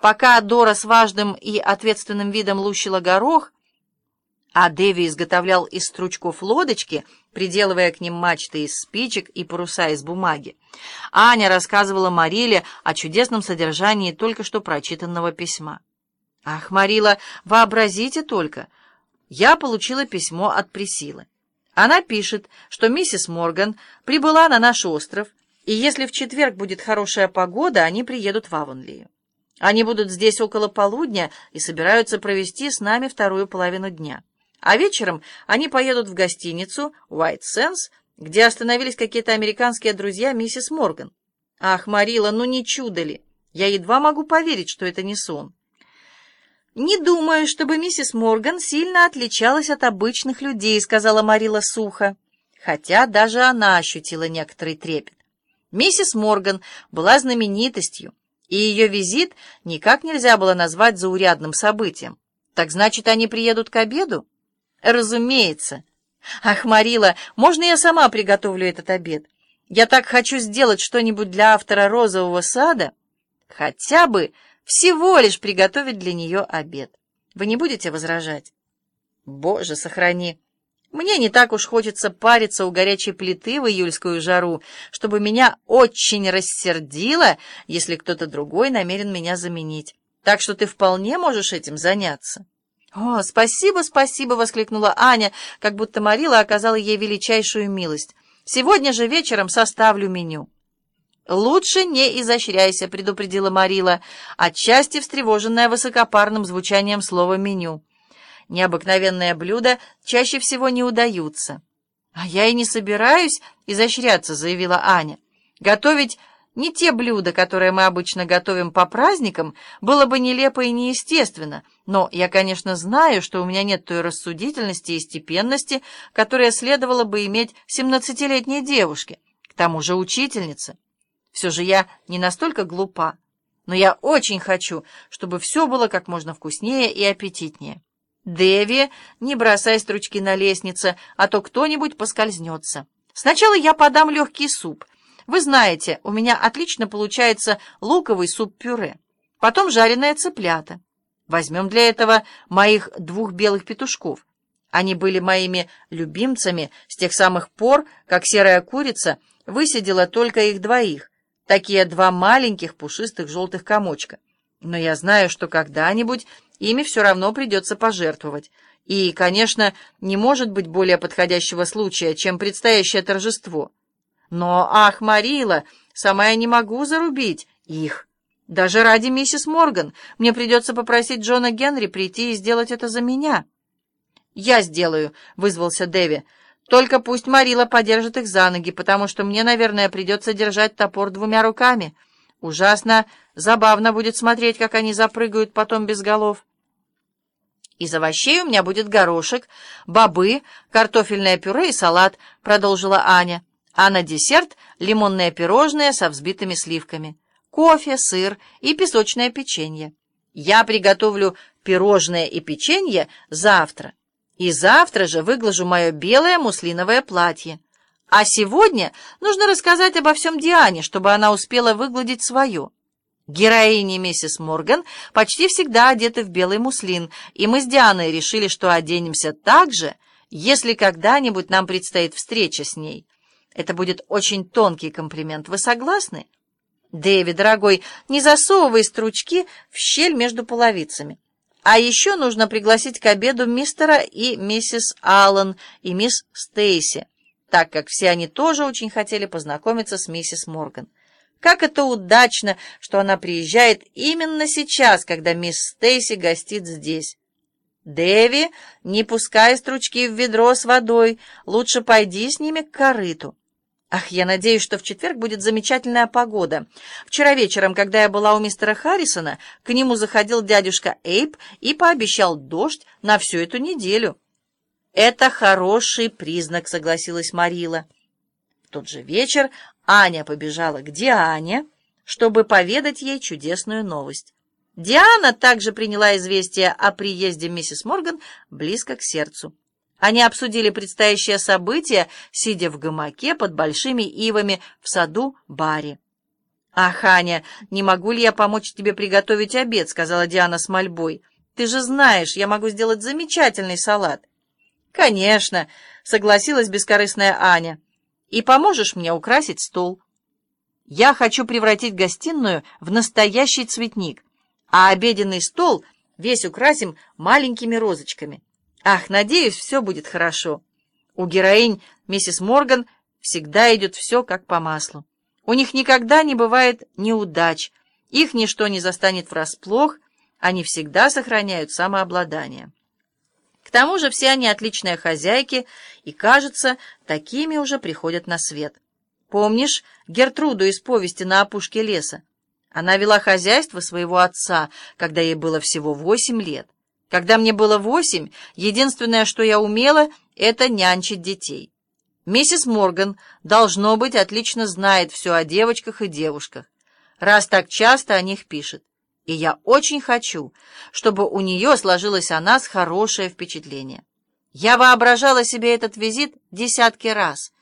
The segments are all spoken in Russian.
Пока Дора с важным и ответственным видом лущила горох, а Дэви изготовлял из стручков лодочки, приделывая к ним мачты из спичек и паруса из бумаги, Аня рассказывала Мариле о чудесном содержании только что прочитанного письма. «Ах, Марила, вообразите только! Я получила письмо от Присилы. Она пишет, что миссис Морган прибыла на наш остров, и если в четверг будет хорошая погода, они приедут в Авонлию. Они будут здесь около полудня и собираются провести с нами вторую половину дня. А вечером они поедут в гостиницу White Sands, где остановились какие-то американские друзья миссис Морган. Ах, Марила, ну не чудо ли? Я едва могу поверить, что это не сон. «Не думаю, чтобы миссис Морган сильно отличалась от обычных людей», — сказала Марила сухо, хотя даже она ощутила некоторый трепет. Миссис Морган была знаменитостью, и ее визит никак нельзя было назвать заурядным событием. Так значит, они приедут к обеду? Разумеется. Ах, Марила, можно я сама приготовлю этот обед? Я так хочу сделать что-нибудь для автора «Розового сада». Хотя бы всего лишь приготовить для нее обед. Вы не будете возражать? Боже, сохрани! Мне не так уж хочется париться у горячей плиты в июльскую жару, чтобы меня очень рассердило, если кто-то другой намерен меня заменить. Так что ты вполне можешь этим заняться. «О, спасибо, спасибо!» — воскликнула Аня, как будто Марила оказала ей величайшую милость. «Сегодня же вечером составлю меню». «Лучше не изощряйся», — предупредила Марила, отчасти встревоженная высокопарным звучанием слова «меню». Необыкновенные блюда чаще всего не удаются. «А я и не собираюсь изощряться», — заявила Аня. «Готовить не те блюда, которые мы обычно готовим по праздникам, было бы нелепо и неестественно, но я, конечно, знаю, что у меня нет той рассудительности и степенности, которая следовало бы иметь семнадцатилетней девушке, к тому же учительнице. Все же я не настолько глупа, но я очень хочу, чтобы все было как можно вкуснее и аппетитнее. Деви, не бросай стручки на лестнице, а то кто-нибудь поскользнется. Сначала я подам легкий суп — вы знаете, у меня отлично получается луковый суп-пюре. Потом жареное цыплята. Возьмем для этого моих двух белых петушков. Они были моими любимцами с тех самых пор, как серая курица высидела только их двоих, такие два маленьких пушистых желтых комочка. Но я знаю, что когда-нибудь ими все равно придется пожертвовать. И, конечно, не может быть более подходящего случая, чем предстоящее торжество. Но, ах, Марила, сама я не могу зарубить их. Даже ради миссис Морган мне придется попросить Джона Генри прийти и сделать это за меня. «Я сделаю», — вызвался Дэви. «Только пусть Марила подержит их за ноги, потому что мне, наверное, придется держать топор двумя руками. Ужасно забавно будет смотреть, как они запрыгают потом без голов». «Из овощей у меня будет горошек, бобы, картофельное пюре и салат», — продолжила Аня а на десерт лимонное пирожное со взбитыми сливками, кофе, сыр и песочное печенье. Я приготовлю пирожное и печенье завтра, и завтра же выглажу мое белое муслиновое платье. А сегодня нужно рассказать обо всем Диане, чтобы она успела выгладить свое. Героини миссис Морган почти всегда одеты в белый муслин, и мы с Дианой решили, что оденемся так же, если когда-нибудь нам предстоит встреча с ней. Это будет очень тонкий комплимент. Вы согласны? Дэви, дорогой, не засовывай стручки в щель между половицами. А еще нужно пригласить к обеду мистера и миссис Аллен и мисс Стейси, так как все они тоже очень хотели познакомиться с миссис Морган. Как это удачно, что она приезжает именно сейчас, когда мисс Стейси гостит здесь. Дэви, не пускай стручки в ведро с водой, лучше пойди с ними к корыту. Ах, я надеюсь, что в четверг будет замечательная погода. Вчера вечером, когда я была у мистера Харрисона, к нему заходил дядюшка Эйп и пообещал дождь на всю эту неделю. Это хороший признак, согласилась Марила. В тот же вечер Аня побежала к Диане, чтобы поведать ей чудесную новость. Диана также приняла известие о приезде миссис Морган близко к сердцу. Они обсудили предстоящее событие, сидя в гамаке под большими ивами в саду Барри. «Ах, Аня, не могу ли я помочь тебе приготовить обед?» — сказала Диана с мольбой. «Ты же знаешь, я могу сделать замечательный салат». «Конечно», — согласилась бескорыстная Аня. «И поможешь мне украсить стол?» «Я хочу превратить гостиную в настоящий цветник, а обеденный стол весь украсим маленькими розочками. Ах, надеюсь, все будет хорошо. У героинь миссис Морган всегда идет все как по маслу. У них никогда не бывает неудач, их ничто не застанет врасплох, они всегда сохраняют самообладание. К тому же все они отличные хозяйки и, кажется, такими уже приходят на свет. Помнишь Гертруду из повести «На опушке леса»? Она вела хозяйство своего отца, когда ей было всего восемь лет. Когда мне было восемь, единственное, что я умела, это нянчить детей. Миссис Морган, должно быть, отлично знает все о девочках и девушках, раз так часто о них пишет. И я очень хочу, чтобы у нее сложилось о нас хорошее впечатление. Я воображала себе этот визит десятки раз.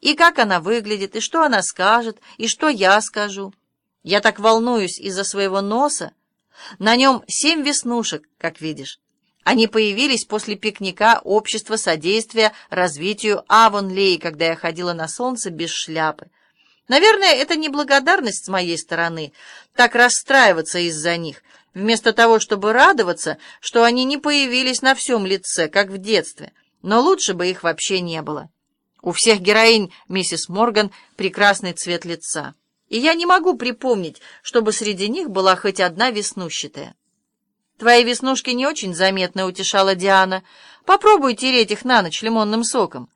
И как она выглядит, и что она скажет, и что я скажу. Я так волнуюсь из-за своего носа. На нем семь веснушек, как видишь. Они появились после пикника Общества содействия развитию Авонлей, когда я ходила на солнце без шляпы. Наверное, это неблагодарность с моей стороны, так расстраиваться из-за них, вместо того, чтобы радоваться, что они не появились на всем лице, как в детстве. Но лучше бы их вообще не было. У всех героинь миссис Морган прекрасный цвет лица. И я не могу припомнить, чтобы среди них была хоть одна веснущатая. «Твои веснушки не очень заметны», — утешала Диана. «Попробуй тереть их на ночь лимонным соком».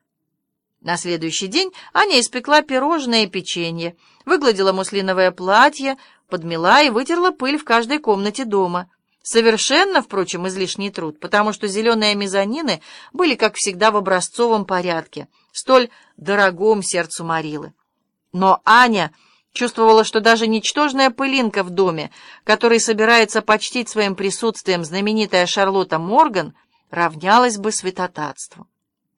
На следующий день Аня испекла пирожное и печенье, выгладила муслиновое платье, подмела и вытерла пыль в каждой комнате дома. Совершенно, впрочем, излишний труд, потому что зеленые мезонины были, как всегда, в образцовом порядке, столь дорогом сердцу Марилы. Но Аня чувствовала, что даже ничтожная пылинка в доме, который собирается почтить своим присутствием знаменитая Шарлотта Морган, равнялась бы святотатству.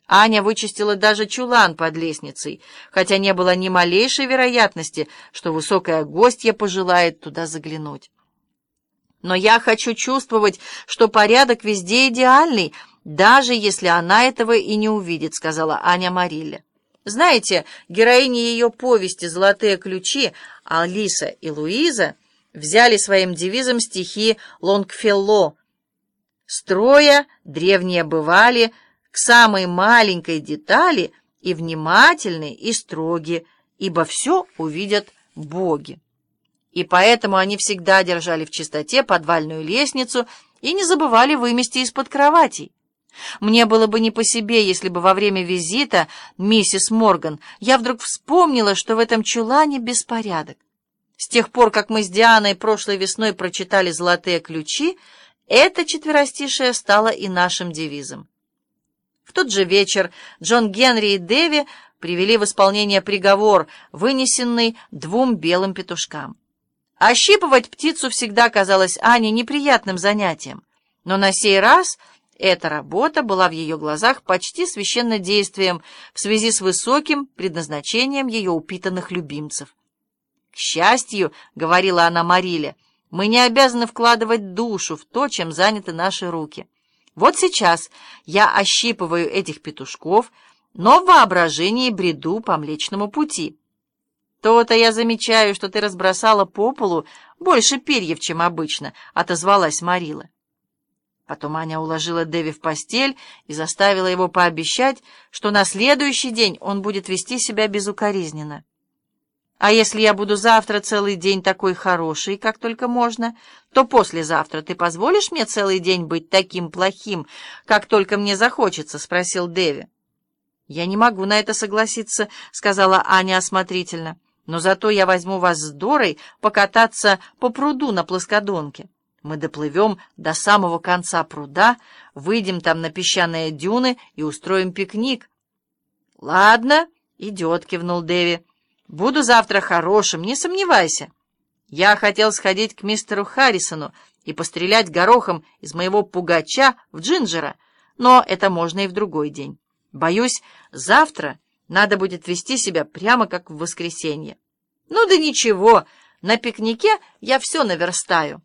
Аня вычистила даже чулан под лестницей, хотя не было ни малейшей вероятности, что высокая гостья пожелает туда заглянуть. «Но я хочу чувствовать, что порядок везде идеальный, даже если она этого и не увидит», — сказала Аня Марилле. Знаете, героини ее повести «Золотые ключи» Алиса и Луиза взяли своим девизом стихи Лонгфелло. Строя древние бывали к самой маленькой детали и внимательны, и строги, ибо все увидят боги. И поэтому они всегда держали в чистоте подвальную лестницу и не забывали вымести из-под кроватей. Мне было бы не по себе, если бы во время визита миссис Морган я вдруг вспомнила, что в этом чулане беспорядок. С тех пор, как мы с Дианой прошлой весной прочитали «Золотые ключи», это четверостишее стало и нашим девизом. В тот же вечер Джон Генри и Дэви привели в исполнение приговор, вынесенный двум белым петушкам. Ощипывать птицу всегда казалось Ане неприятным занятием, но на сей раз — эта работа была в ее глазах почти священнодействием в связи с высоким предназначением ее упитанных любимцев. «К счастью, — говорила она Мариле, — мы не обязаны вкладывать душу в то, чем заняты наши руки. Вот сейчас я ощипываю этих петушков, но в воображении бреду по Млечному пути. То-то я замечаю, что ты разбросала по полу больше перьев, чем обычно, — отозвалась Марила. Потом Аня уложила Дэви в постель и заставила его пообещать, что на следующий день он будет вести себя безукоризненно. «А если я буду завтра целый день такой хороший, как только можно, то послезавтра ты позволишь мне целый день быть таким плохим, как только мне захочется?» — спросил Дэви. «Я не могу на это согласиться», — сказала Аня осмотрительно. «Но зато я возьму вас с Дорой покататься по пруду на плоскодонке». Мы доплывем до самого конца пруда, выйдем там на песчаные дюны и устроим пикник. — Ладно, идет, — кивнул Дэви. — Буду завтра хорошим, не сомневайся. Я хотел сходить к мистеру Харрисону и пострелять горохом из моего пугача в Джинджера, но это можно и в другой день. Боюсь, завтра надо будет вести себя прямо как в воскресенье. Ну да ничего, На пикнике я все наверстаю».